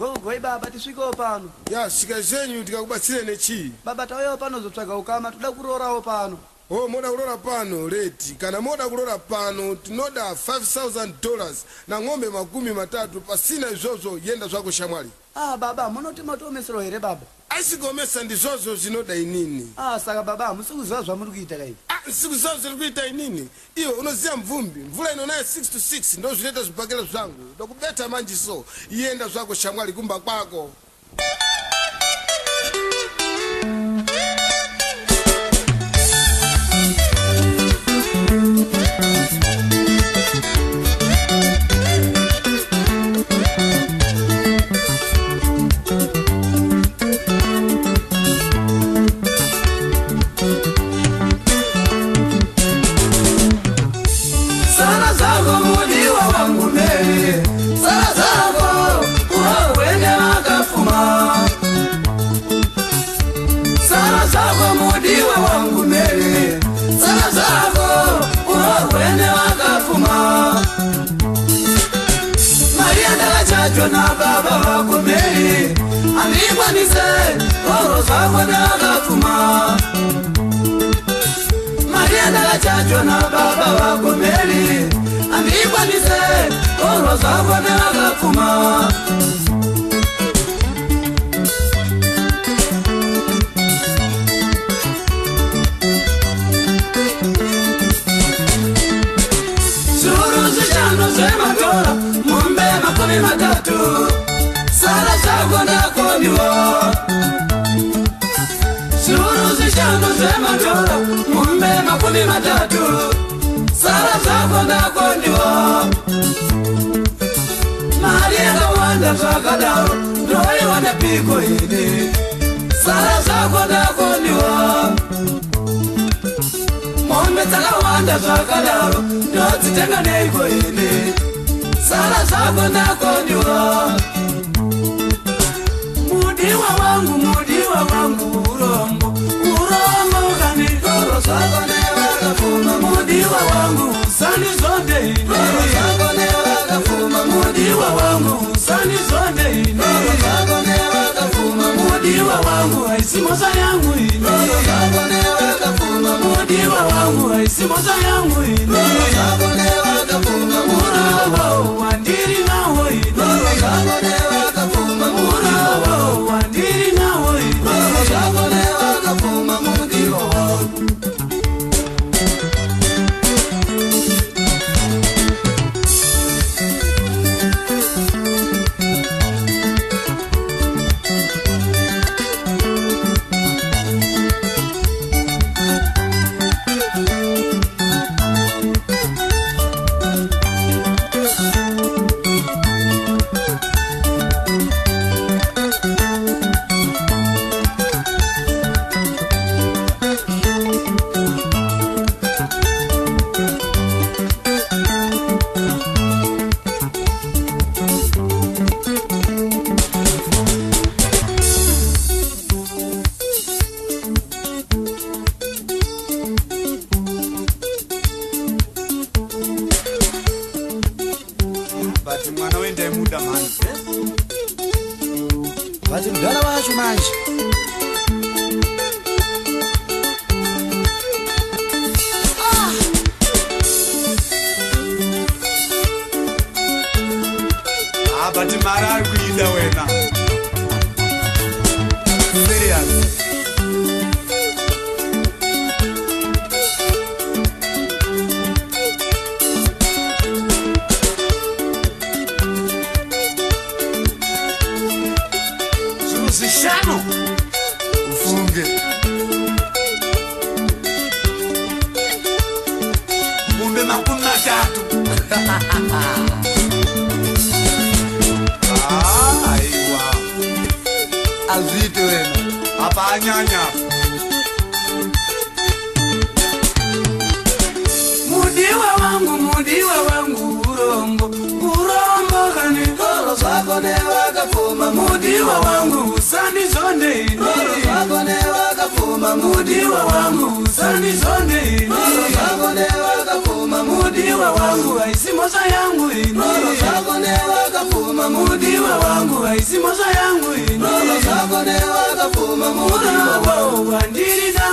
gogoyi baba tisvikewo pano ya svika zenyu ndikakubatsire nechii baba tauyawo pano zotsvaga ukama toda kuroorawo pano o oh, moda kuroora pano redi kana moda kuroora pano tinoda 5000 dollars nang'ombe makumi matatu pasina izvozvo yenda zvako shamwari ah baba munoti matiomesero here baba aisikuomesa ndizvozvo zvinoda inini ah saka baba hamusi kuziva zvamuri kuita kaivi siku zao zilikuita inini iyo unoziya mvumbi mvula ino 6 to 6 ndo zileta zipakelo zangu ndakubeta manji so iyenda zvako shamwali kumba kwako wangune sarazavo kuhawene vakafuma sarazavo mudiwa wangune sarazavo kuhawene vakafuma mariya ndakachajwa nababa vakume handikwanise orozvavo nevakafuma mariya ndakachajwa nababa vakumeri andikwanise kolwa zabonela kakuma Shuru zishano zema jola, mumbe makumi matatu kuronga kwendiwa mari yakawanda zvakadaro ndoiwa nepiko ini sara zvako ndakondiwa mombe dzakawanda zvakadaro ndodzitenga neiko ini sara zvako ndakondiwa mudiwa wangu simoza yangu ini mudiwa wangu simoza yangu ini ndikati mwana wendaimuda manje vati mudala wacho manje abati ah, mari ari kuida wena serious Ah, mudiwa wangu mudiwa wangu urombo urombo kani tolo zako ne wakafuma mudiwa wangu usani zonde ini mudiwa wangu usani zonde ini mudiwa wangu aisimoza yangu inoro zako newaka fuma wangu aisimoza yangu inoro zako